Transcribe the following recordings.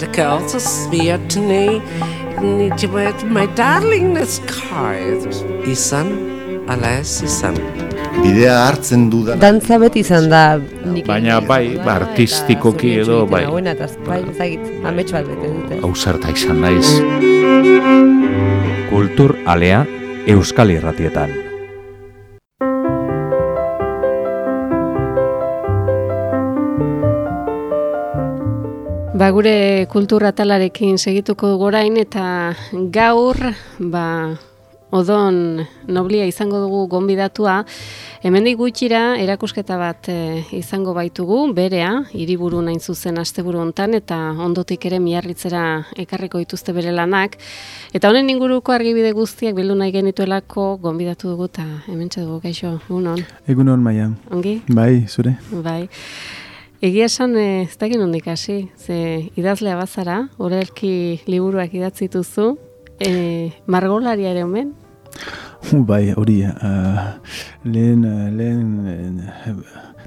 the girls are smeared to me. Need my darling this car. Izan, alas, izan. Bidea hartzen dudan. Dantza beti izan da nik Baina bai, ba, artistikoki edo, bai. Hauena, eta bai, ezagit, amets bat bete dute. Hau zerta izan naiz. Kultur alea Euskal Irratietan. Ba, gure kultura talarekin segituko dugu orain eta gaur ba, odon noblia izango dugu gonbidatua. Hemendik gutxira erakusketa bat e, izango baitugu, berea, hiriburu nain zuzen asteburu hontan eta ondotik ere miarritzera ekarriko dituzte bere lanak. Eta honen inguruko argibide guztiak bildu nahi genituelako gonbidatu dugu eta hementxe dugu gaixo, unon. Egunon, Maia. Ongi? Bai, zure? Bai. Egia esan, eh, ez dakit nondik hasi, ze idazlea bazara, horrelki liburuak idatzi duzu, e, margolaria ere omen? Bai, hori, uh, lehen, lehen,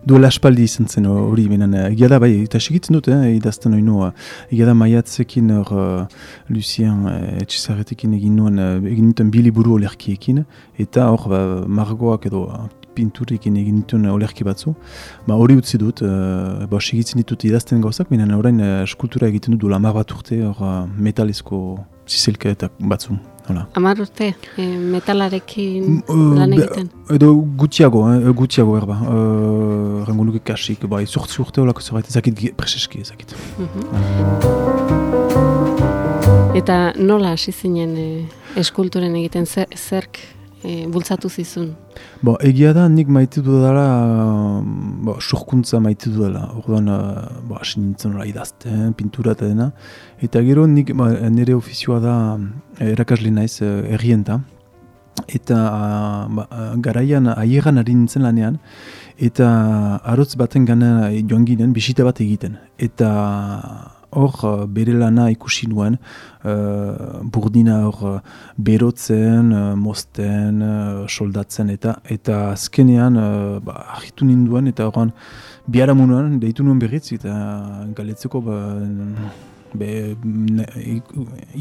duela aspaldi izan zen hori, benen, egia da, bai, eta segitzen dut, eh, idazten hori nua, egia da maiatzekin hor, uh, Lucien etxizaretekin egin nuen, egin nuten biliburu olerkiekin, eta hor, ba, margoak edo, pinturekin egin dituen olerki batzu. Ba, hori utzi dut, uh, ba, segitzen ditut idazten gauzak, binen orain uh, eskultura egiten dut duela mar bat urte, hor uh, metalezko zizelketak batzu. Hola. Amar urte, e, metalarekin Uh, lan be- egiten. Edo gutxiago, eh, gutxiago erba. Uh, Rango nuke kasik, bai, sortzi urte olako zerbait, ezakit preseski ezakit. Eta nola hasi zinen e, eskulturen egiten zer, zerk e, bultzatu zizun? Bo, egia da, nik maite dudala, bo, sorkuntza maite dudala. Orduan, uh, bo, hasi nintzen nola idazten, pintura eta dena. Eta gero, nik, ba, nire ofizioa da, eh, erakasle naiz, uh, errienta. Eta ba, garaian, aieran ari nintzen lanean. Eta arotz baten gana joan ginen, bisita bat egiten. Eta hor uh, bere lana ikusi nuen, uh, burdina hor uh, berotzen, uh, mozten, uh, soldatzen eta eta azkenean uh, ba, argitu ninduen eta horren biharamunuan deitu nuen berriz eta galetzeko ba, be, ne, ik,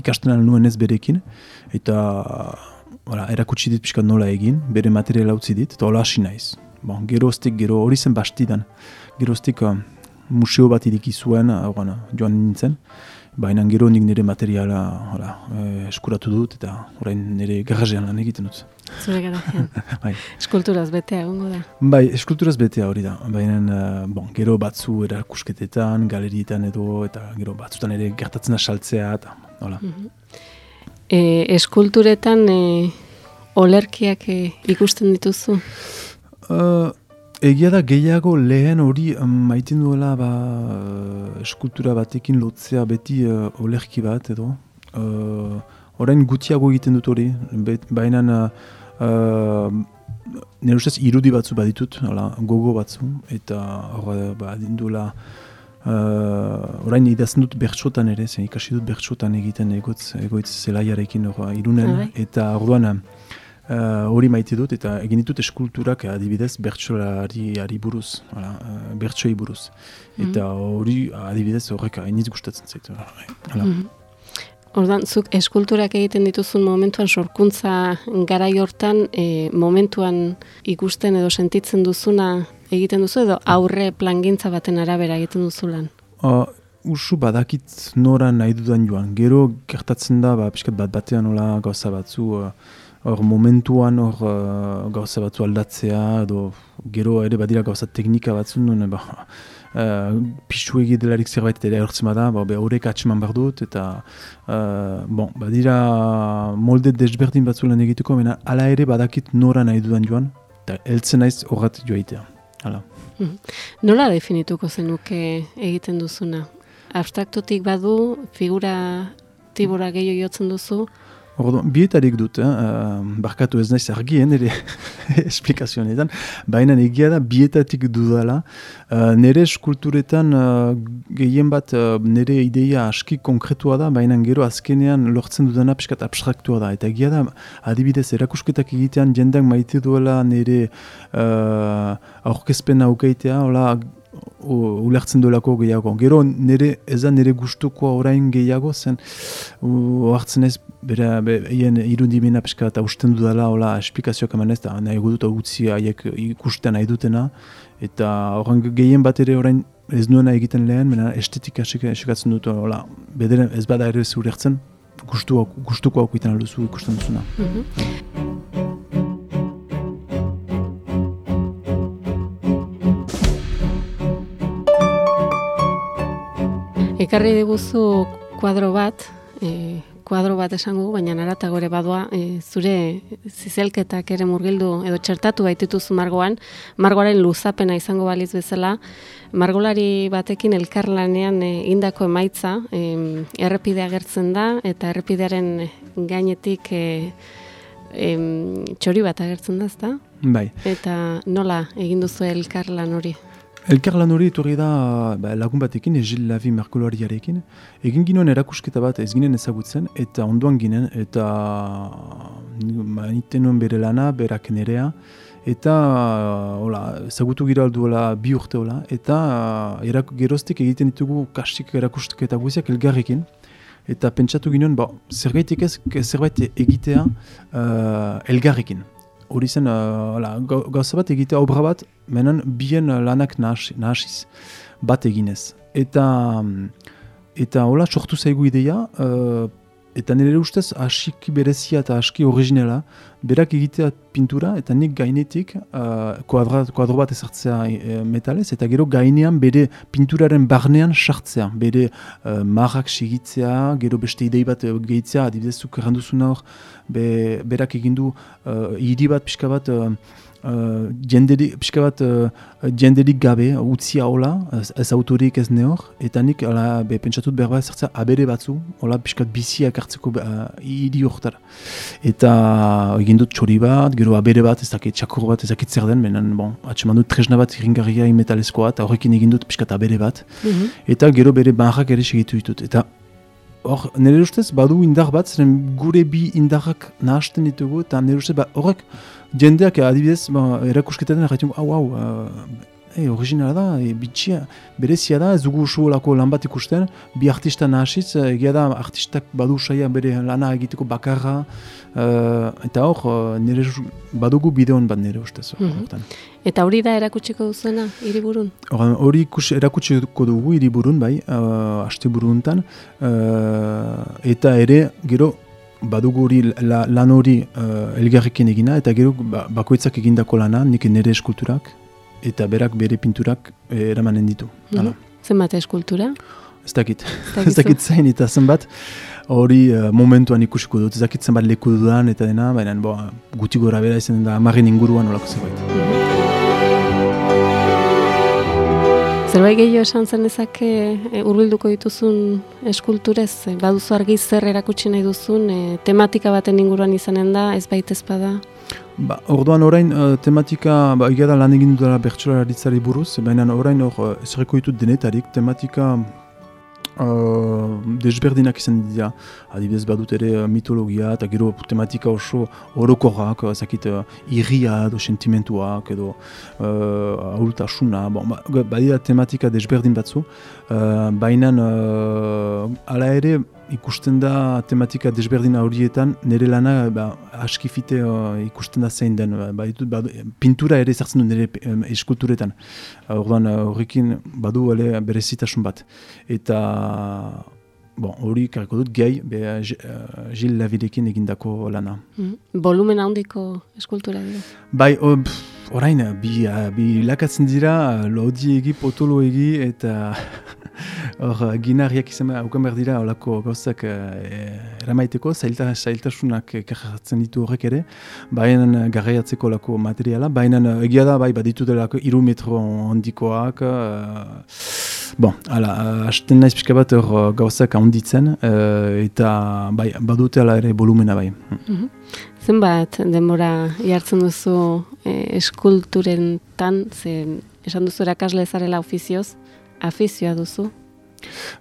ikasten nuen ez berekin eta Hala, erakutsi dit pixka nola egin, bere materiala utzi dit, eta hola hasi naiz. Bon, geroztik, gero hori zen bastidan. Geroztik uh, museo bat iriki zuen, uh, joan nintzen. Baina gero nik nire materiala hola, eh, eskuratu dut eta orain nire garajean lan egiten dut. Zure garajean. bai. Eskulturaz betea egongo da. bai, eskulturaz betea hori da. Baina uh, bon, gero batzu erakusketetan, galerietan edo, eta gero batzutan ere gertatzen da saltzea eta hola. E, eskulturetan e, olerkiak e, ikusten dituzu? Uh, egia da gehiago lehen hori maiten duela ba, uh, eskultura batekin lotzea beti uh, olerki bat edo. Uh, orain gutiago egiten dut hori, baina uh, nire ustez irudi batzu baditut, hala, gogo batzu, eta hor ba, duela Uh, orain idazten dut bertsotan ere, zen ikasi dut bertsotan egiten egotz, egoitz zelaiarekin hor, irunen, bai. eta orduan uh, hori maite dut, eta egin ditut eskulturak adibidez bertsolari ari buruz, hala, uh, bertsoi buruz. Eta hori adibidez horrek hainitz gustatzen zaitu. Hala. Mhm. Ordan, zuk eskulturak egiten dituzun momentuan sorkuntza garai hortan, e, momentuan ikusten edo sentitzen duzuna egiten duzu edo aurre plangintza baten arabera egiten duzu lan. Uh, usu badakit nora nahi dudan joan. Gero gertatzen da, ba, pixkat bat batean nola gauza batzu, uh, hor momentuan hor uh, gauza batzu aldatzea, edo gero ere badira gauza teknika batzu, nuen, ba, uh, pixu egidelarik zerbait ere hortzen bada, ba, be horrek atxeman behar dut, eta uh, bon, badira molde desberdin batzu lan egiteko, mena ala ere badakit nora nahi dudan joan, eta heltzen naiz horret joaitea. Hala. Nola definituko zenuke egiten duzuna? Abstraktotik badu, figura tibora gehiago jotzen duzu, Orduan, bietarik dut, eh? uh, barkatu ez naiz argien, ere esplikazionetan, baina egia da bietatik dudala. Uh, nere eskulturetan uh, gehien bat uh, nere ideia aski konkretua da, baina gero azkenean lortzen dudana piskat abstraktua da. Eta egia da, adibidez, erakusketak egitean jendeak maite duela nere uh, aurkezpena aukeitea, hola, ulertzen duelako gehiago. Gero nire, ez da nire gustukoa orain gehiago zen hartzen ez bera be, hien irundimena pixka eta usten dudala hola esplikazioak eman ez da nahi dut utzi haiek ikusten nahi dutena eta horren gehien bat ere orain ez nuena egiten lehen, mena estetika esik- esikatzen dut hola bederen ez bada ere zulertzen gustuko gustuko ikusten alduzu ikusten duzuna. Ekarri diguzu kuadro bat, e, kuadro bat esango, baina narata gore badoa, e, zure zizelketak ere murgildu edo txertatu baitituzu margoan, margoaren luzapena izango baliz bezala, margolari batekin elkarlanean e, indako emaitza, e, errepidea agertzen da, eta errepidearen gainetik e, em, txori bat agertzen da, ezta? Bai. Eta nola egin duzu elkarlan hori? Elkarlan hori etorri da ba, lagun batekin, Gil Lavi markolariarekin. Egin ginen erakusketa bat ez ginen ezagutzen, eta ondoan ginen, eta maniten nuen bere lana, berak nerea, eta hola, ezagutu gira alduela bi urte hola, eta erak, geroztik egiten ditugu kastik erakusketa guziak elgarrekin, eta pentsatu ginen, ba, zerbaitik ez, zerbait egitea uh, elgarrekin hori zen, uh, hola, gau- gauza bat egitea obra bat, menen bien lanak nahasi- nahasiz, bat eginez. Eta, mm, eta hola, sortu zaigu ideia, uh, eta nire ustez aski berezia eta aski originela, berak egitea pintura, eta nik gainetik uh, kuadra, kuadro bat ezartzea e, metalez, eta gero gainean bere pinturaren barnean sartzea, bere uh, marrak sigitzea, gero beste idei bat uh, gehitzea, adibidez zuk erranduzuna hor, be, berak egin du uh, hiri bat pixka bat uh, uh, jenderi, pixka bat uh, jenderik gabe, utzia hola, ez, ez autorik ez neor, eta nik hala, be, pentsatut behar bat zertzea abere batzu, hola pixka biziak hartzeko uh, hiri horretara. Eta egin dut txori bat, gero abere bat, ez dakit txakur bat, ez dakit zer den, benen, bon, atxeman dut tresna bat iringarria metalezkoa, eta horrekin egin dut pixka bat abere bat, eta gero bere barrak ere segitu ditut. Eta hor, nire ustez, badu indar bat, zeren gure bi indarrak nahasten ditugu, eta nire ustez, ba, horrek, jendeak adibidez, ba, erakusketan erraiten, hau, hau, uh, e, originala da, e, bitxia, berezia da, ez dugu usu lako lan bat ikusten, bi artista nahasiz, egia da, artistak badu saia bere lana egiteko bakarra, uh, eta hor, uh, nire badugu bideon bat nire ustez. Mhm. horretan. Eta hori da erakutsiko duzuena, hiriburun? Hori ikus, erakutsiko dugu hiriburun bai, uh, aste buruntan, eta ere gero badugu hori la, lan hori uh, elgarrekin egina, eta gero ba, bakoitzak egindako lana, nik nire eskulturak, eta berak bere pinturak eh, eramanen ditu. Hala. Zenbat eskultura? Ez dakit, ez dakit zain eta zenbat, hori uh, momentuan ikusiko dut, ez dakit zenbat leku dudan eta dena, baina bo, guti gora bera izan da amarren inguruan olako zerbait. Zerbait gehiago esan zen ezake e, urbilduko dituzun eskulturez, e, baduzu argi zer erakutsi nahi duzun, e, tematika baten inguruan izanen da, ez baita ezpada. Ba, orduan orain uh, tematika, ba, egia da lan egin dudala bertsolaritzari buruz, baina orain hor uh, ezerreko ditut denetarik, tematika uh, desberdinak izan dira, adibidez badut ere uh, mitologia eta gero tematika oso orokorrak, uh, zakit uh, irria edo sentimentuak edo uh, ahultasuna, bon, ba, badira tematika desberdin batzu, uh, baina uh, ala ere ikusten da tematika desberdin horietan, nire lana ba, askifite uh, ikusten da zein den, ba, baditut, badu, pintura ere ezartzen du nire em, eskulturetan. Uh, Orduan uh, horrekin badu ere berezitasun bat. Eta bon, hori kariko dut gai, be, G- uh, Gil Lavirekin egindako lana. Mhm. Volumen handiko eskultura dira. Bai, o, pff, orain, bi, uh, bi lakatzen dira, uh, lodi egi, potolo egi, eta hor, ginariak izan haukan behar dira, olako gauzak uh, eramaiteko, zailta, zailtasunak ekarratzen ditu horrek ere, baina garraiatzeko olako materiala, baina egia da, bai, baditu delako iru metro handikoak, uh, Bon, ala, hasten naiz pixka bat hor uh, gauzak handitzen, uh, eta bai, badute ala ere volumena bai. Zenbat denbora jartzen duzu e, eskulturentan, ze esan duzu erakasle zarela ofizioz, afizioa duzu.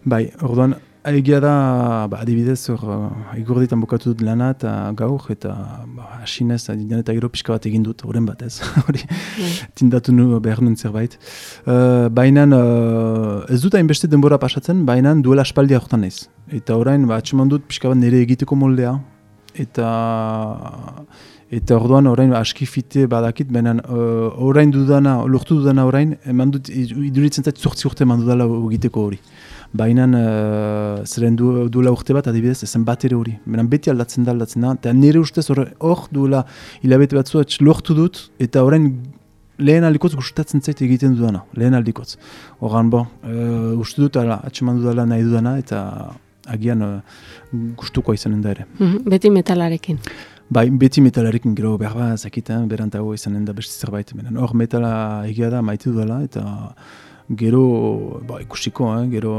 Bai, orduan, egia da, ba, adibidez, hor, uh, igurditan bukatu dut lana eta gaur, eta ba, asinez, adidan eta gero pixka bat egin dut, horren bat ez, hori, tindatu nu behar nuen zerbait. Uh, baina uh, ez dut hainbeste denbora pasatzen, baina duela aspaldi horretan ez. Eta orain, ba, atxeman dut pixka bat nire egiteko moldea, eta eta orduan orain aski fite badakit, baina uh, orain dudana, lortu dudana orain, eman dut, iduritzen zait zortzi urte eman dudala egiteko hori. Baina uh, zeren du, duela urte bat adibidez, ezen bat ere hori. Baina beti aldatzen da, aldatzen da, eta nire ustez hor duela hilabete batzu lortu dut, eta orain lehen aldikotz gustatzen zait egiten dudana, lehen aldikotz. Horan, bo, uh, uste dut, ala, atxeman dudala nahi dudana, eta agian uh, gustukoa izanen da ere. Mhm, beti metalarekin. Bai, beti metalarekin gero behar bat zakitan, berantago izanen da beste zerbait. Hor metala egia da maite dudala eta gero ba, ikusiko, eh? gero,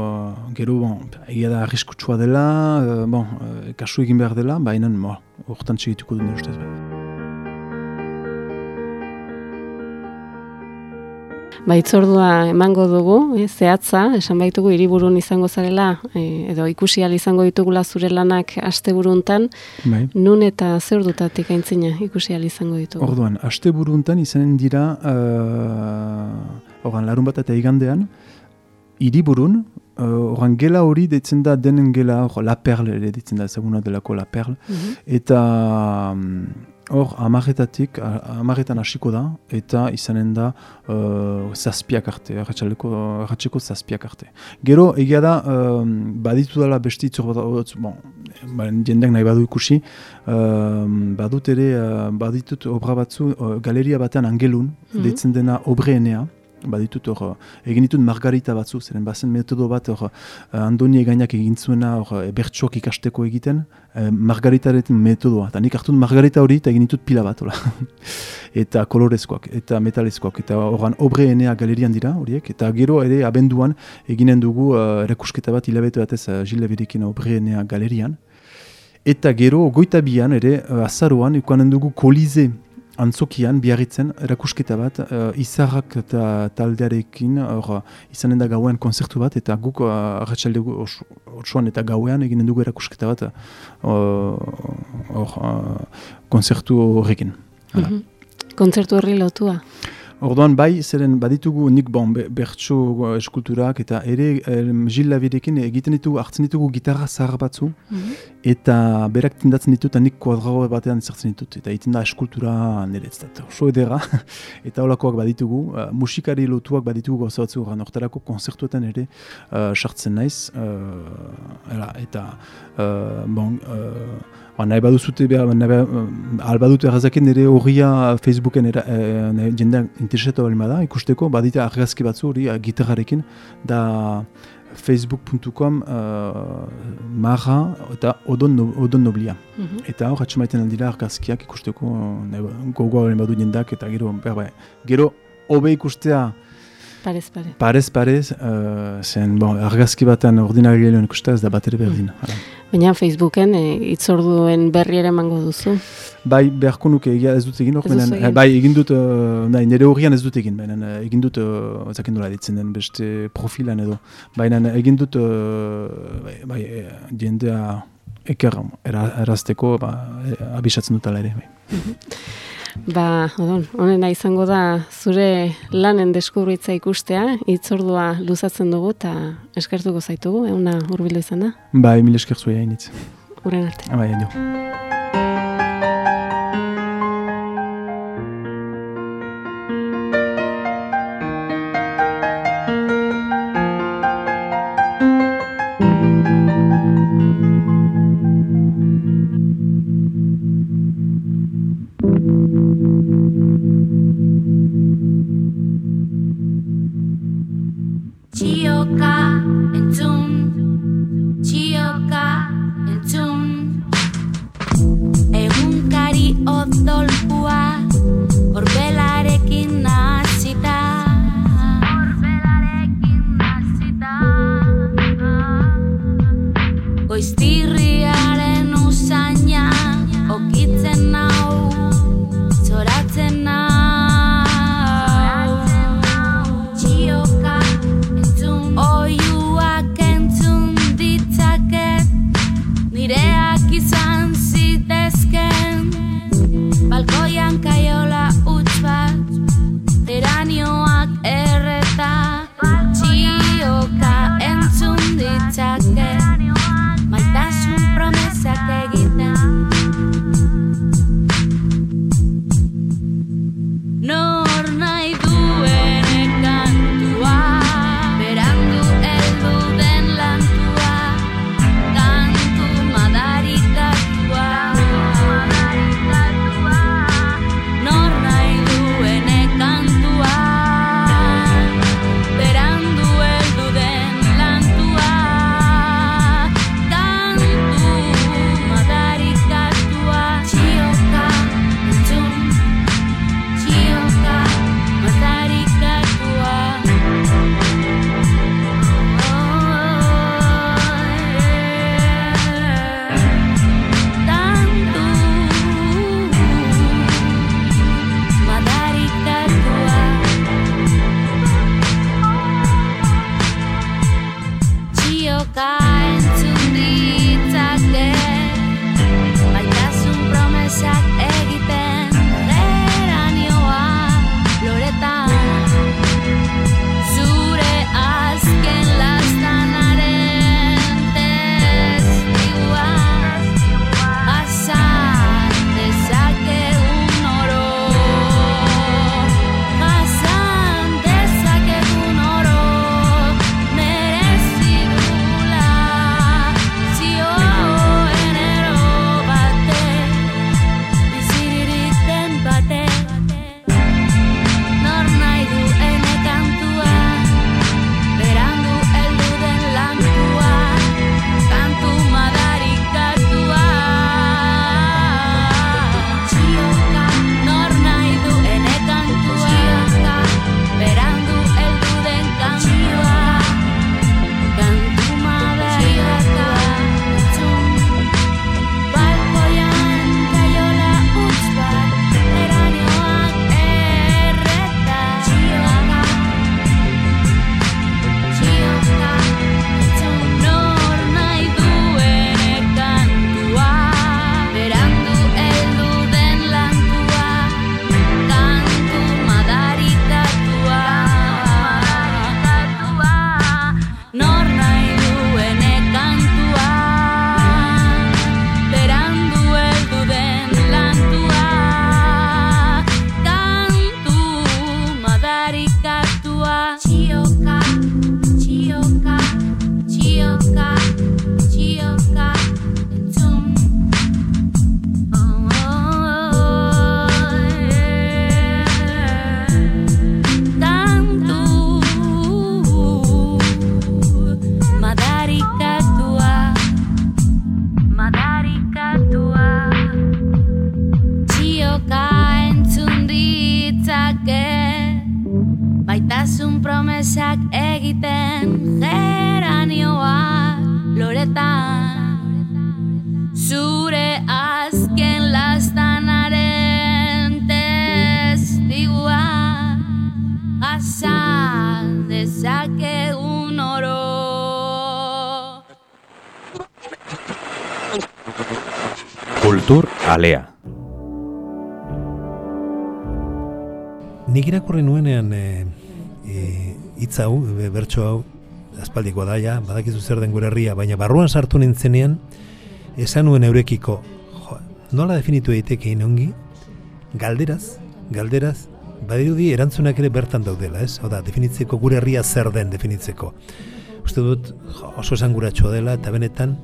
gero bon, egia da arriskutsua dela, uh, bon, uh, kasu egin behar dela, baina horretan txegituko du nire ustez. Bai. Baitzordua emango dugu, eh, zehatza, esan baitugu hiriburun izango zarela, eh, edo ikusi izango ditugula zure lanak asteburuntan, bai. nun eta zer dutatik aintzina ikusi izango ditugu? Orduan, asteburuntan izanen dira, uh, organ, larun bat eta igandean, hiriburun, uh, organ, gela hori ditzen da denen gela, or, la perle, ditzen da, ezaguna delako la perle, mhm. eta... Um, Hor, amaretatik, amaretan hasiko da, eta izanen da uh, zazpiak arte, erratxeko zazpiak arte. Gero, egia da, um, baditu dela besti itzor bat, bon, ba, jendek nahi badu ikusi, um, badut ere, uh, baditut obra batzu, uh, galeria batean angelun, mm -hmm. deitzen dena obreenea, baditut hor, egin ditut margarita batzu, zeren bazen metodo bat hor, eh, Andoni egainak egin zuena hor, bertsuak ikasteko egiten, eh, margaritaren metodoa. Eta nik hartu margarita hori eta egin ditut pila bat, eta kolorezkoak, eta metalezkoak, eta horan obreenea galerian dira horiek, eta gero ere abenduan eginen dugu uh, erakusketa bat hilabete batez uh, Gilles Berekin obreenea galerian. Eta gero, goita bian ere, azaroan, ikuanen dugu kolize antzokian biarritzen erakusketa bat uh, izarrak eta taldearekin or, izanen da gauean konzertu bat eta guk uh, arratsalde osoan eta gauean eginen dugu erakusketa bat uh, uh, konzertu horrekin. Mm Konzertu horri lotua? Orduan bai, zeren baditugu nik bon, bertso eskulturak eta ere Gil Lavirekin egiten ditugu, hartzen ditugu gitarra zahar batzu. Mhm. eta berak tindatzen ditut eta nik kuadrago batean zertzen ditut. Eta egiten da eskultura nire ez da, oso edera. Eta holakoak baditugu, uh, musikari lotuak baditugu gauza batzu gana, orterako konzertuetan ere uh, sartzen naiz. Uh, eta uh, bon, uh, Ba, nahi baduzute, behar, nahi albadute errazaken nire horria Facebooken era, e, jendeak interesatu bali da, ikusteko, badite argazki batzu hori gitarrarekin, da facebook.com uh, marra eta odon, no, odon noblia. Mm -hmm. Eta hor, atxamaiten aldila argazkiak ikusteko, gogoa bali badu jendak, eta gero, behar, bai, gero, hobe ikustea, Parez, parez. Parez, parez, uh, zen, bon, argazki batean ordinari lehioen ikustea ez da bat ere berdin. Mm. Baina Facebooken e, itzorduen berri ere emango duzu? Bai, beharko nuke egia ez dut egin, hor, benen, egin. bai, egin dut, uh, nahi, nire horrian ez dut egin, benen, egin dut, uh, zaken dola ditzen den, beste profilan edo, baina egin dut, uh, bai, bai, jendea eker erazteko, ba, abisatzen dut ala ere, bai. Mhm. Ba, honena izango da zure lanen deskubritza ikustea, itzordua luzatzen dugu eta eskertuko zaitugu, eguna urbildu izan da? Ba, emil eskertu egin itz. Uren arte. Ba, egin Kultur alea. Nik irakurri nuenean e, e, hitz hau, e, bertso hau, aspaldiko daia, badakizu zer den gure herria, baina barruan sartu nintzenean, esan nuen eurekiko, jo, nola definitu daitekein ongi, galderaz, galderaz, badirudi erantzunak ere bertan daudela, ez? Hau da, definitzeko gure herria zer den definitzeko. Uste dut jo, oso esanguratsua dela eta benetan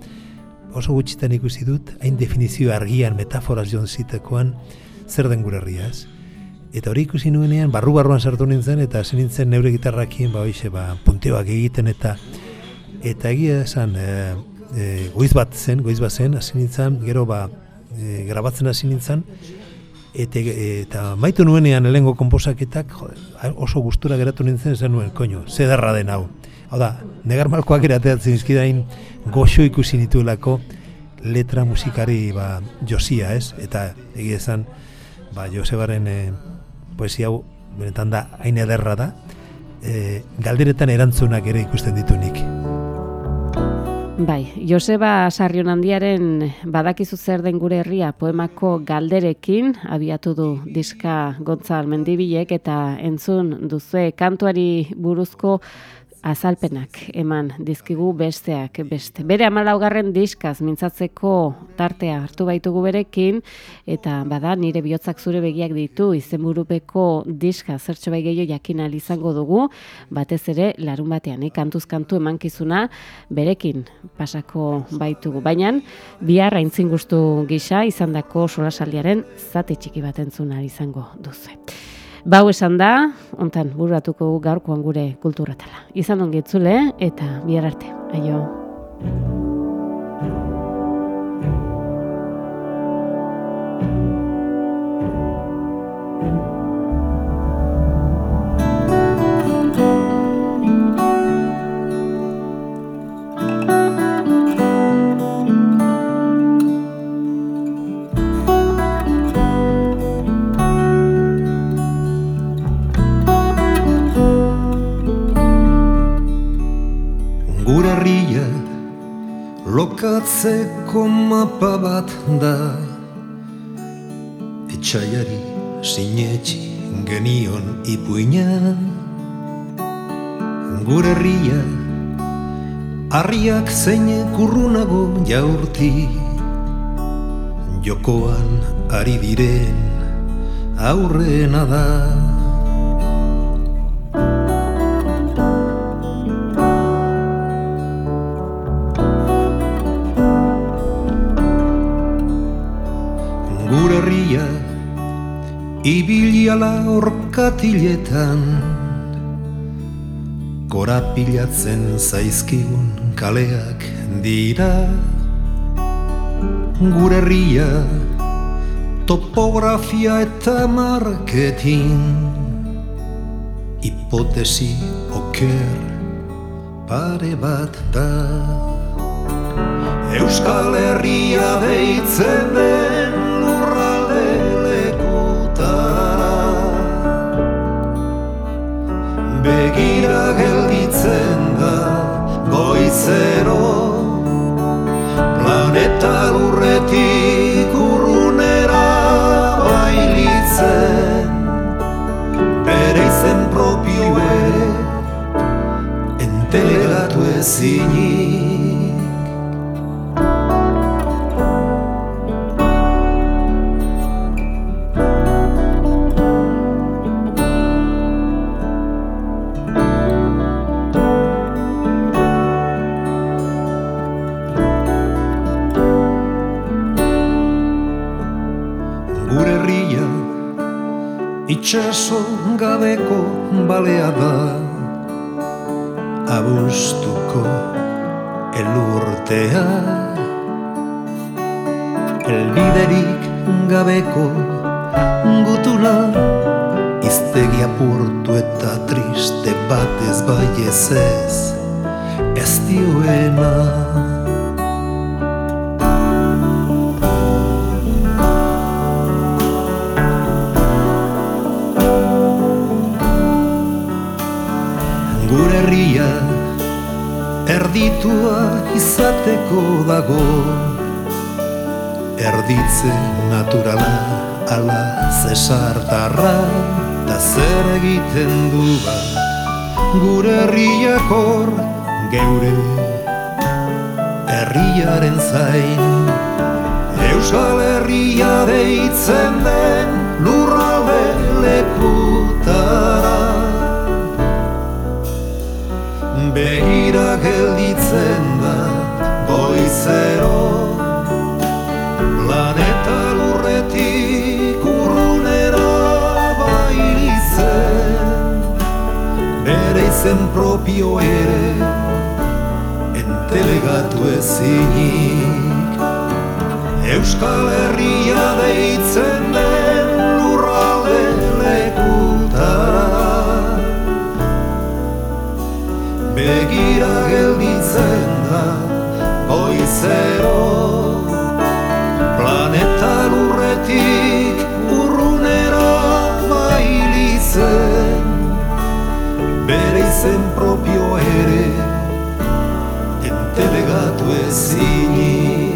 oso gutxitan ikusi dut hain definizio argian metaforaz jon zitekoan zer den gure herria, ez? Eta hori ikusi nuenean, barru-barruan sartu nintzen, eta hasi nintzen neure gitarrakin, ba, hoxe, ba, punteoak egiten, eta eta egia esan, e, e, goiz bat zen, goiz bat zen, hasi nintzen, gero, ba, e, grabatzen hasi nintzen, eta, eta maitu nuenean helengo komposaketak, jode, oso gustura geratu nintzen, esan nuen, koño, zederra den hau. Hau da, negar malkoak ere ateatzen izkidain, goxo ikusi nituelako, letra musikari, ba, josia, ez? Eta egia esan, ba, Josebaren e, poesia hau benetan da hain ederra da e, galderetan erantzunak ere ikusten ditu nik Bai, Joseba Sarrionandiaren badakizu zer den gure herria poemako galderekin abiatu du diska Gontzal Mendibilek eta entzun duzue kantuari buruzko azalpenak eman dizkigu besteak beste. Bere amalaugarren diskaz mintzatzeko tartea hartu baitugu berekin, eta bada nire bihotzak zure begiak ditu izenburupeko diska zertxo bai gehiago jakin izango dugu, batez ere larun batean, eh? kantuz kantu emankizuna berekin pasako baitugu. Baina, bihar haintzin guztu gisa izandako solasaldiaren zate txiki bat entzuna izango duzu. Bau esan da, ontan burratuko gaurkoan gure kulturatala. Izan ongitzule eta bihar arte. Aio. Mapa bat da Etxaiari sinetxi genion ipuina. Gure herria Arriak zeine kurrunago jaurti. Jokoan ari diren aurrena da ibiliala orkatiletan. Korapilatzen zaizkigun kaleak dira. Gure herria topografia eta marketing Hipotesi oker pare bat da. Euskal Herria deitzen den Begira gelditzen da goizero Elbiderik gabeko gutuna Iztegi apurtu eta triste bat ez bai ez ez Ez dioena. Gure herria erditua izateko dago Erditze naturala ala zesartarra Ta zer egiten du ba? Gure herriak hor geure herriaren zain. Euskal Herria deitzen den sen proprio ere, entelegato e sini.